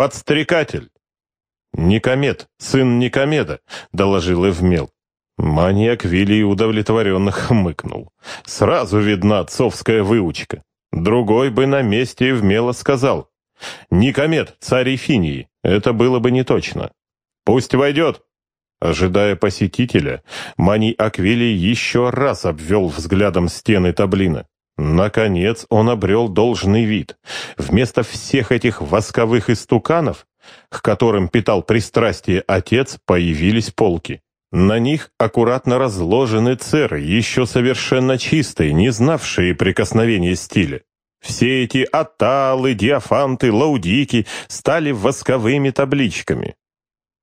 подстрекатель». «Никомед, сын Никомеда», — доложил Эвмел. Маньяк Вилли удовлетворенно хмыкнул. Сразу видна отцовская выучка. Другой бы на месте Эвмела сказал. «Никомед, царь Эфинии, это было бы не точно. Пусть войдет». Ожидая посетителя, Маний Аквилий еще раз обвел взглядом стены таблина. Наконец он обрел должный вид. Вместо всех этих восковых истуканов, к которым питал пристрастие отец, появились полки. На них аккуратно разложены церы, еще совершенно чистые, не знавшие прикосновения стиля. Все эти аталы, диафанты, лаудики стали восковыми табличками.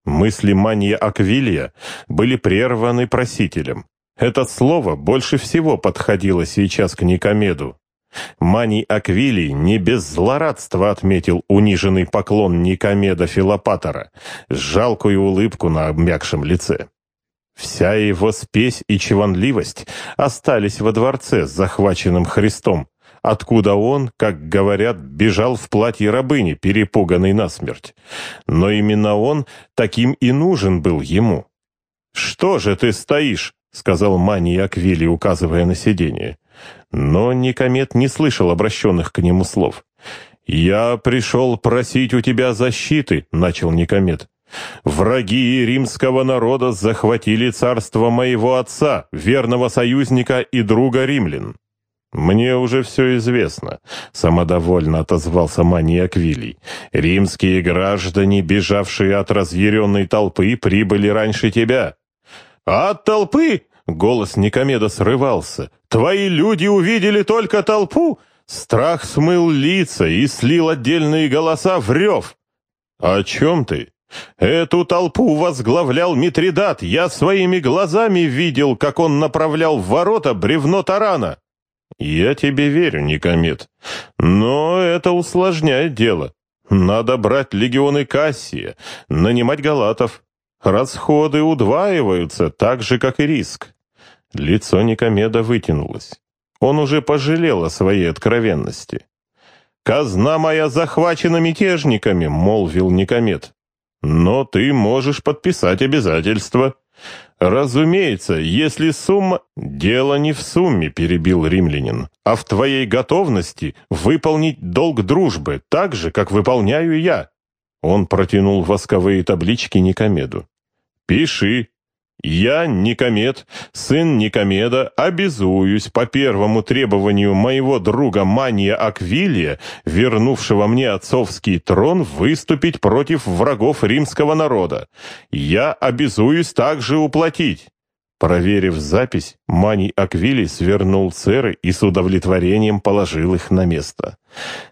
Мысли Мания Аквилия были прерваны просителем. Это слово больше всего подходило сейчас к Никомеду. Маний Аквилий не без злорадства отметил униженный поклон Никомеда Филопатора, жалкую улыбку на обмякшем лице. Вся его спесь и чванливость остались во дворце с захваченным Христом, откуда он, как говорят, бежал в платье рабыни, перепуганный насмерть. Но именно он таким и нужен был ему. «Что же ты стоишь?» — сказал Мани Аквили, указывая на сиденье. Но Никомет не слышал обращенных к нему слов. «Я пришел просить у тебя защиты», — начал Никомет. «Враги римского народа захватили царство моего отца, верного союзника и друга римлян». «Мне уже все известно», — самодовольно отозвался Мани Аквилий. «Римские граждане, бежавшие от разъяренной толпы, прибыли раньше тебя. «От толпы!» — голос Никомеда срывался. «Твои люди увидели только толпу!» Страх смыл лица и слил отдельные голоса в рев. «О чем ты?» «Эту толпу возглавлял Митридат. Я своими глазами видел, как он направлял в ворота бревно тарана». «Я тебе верю, Никомед. Но это усложняет дело. Надо брать легионы Кассия, нанимать галатов, Расходы удваиваются, так же, как и риск. Лицо Никомеда вытянулось. Он уже пожалел о своей откровенности. «Казна моя захвачена мятежниками», — молвил Никомед. «Но ты можешь подписать обязательства». «Разумеется, если сумма...» «Дело не в сумме», — перебил римлянин, «а в твоей готовности выполнить долг дружбы, так же, как выполняю я». Он протянул восковые таблички Никомеду. «Пиши. Я, Никомед, сын Никомеда, обязуюсь по первому требованию моего друга Мания Аквилия, вернувшего мне отцовский трон, выступить против врагов римского народа. Я обязуюсь также уплатить». Проверив запись, Маний Аквилий свернул церы и с удовлетворением положил их на место.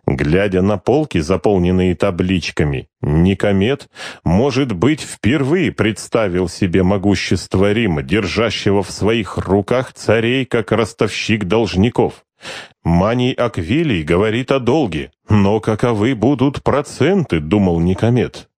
Глядя на полки, заполненные табличками, Никомед, может быть, впервые представил себе могущество Рима, держащего в своих руках царей, как ростовщик должников. Маний Аквилий говорит о долге, но каковы будут проценты, думал Никомед.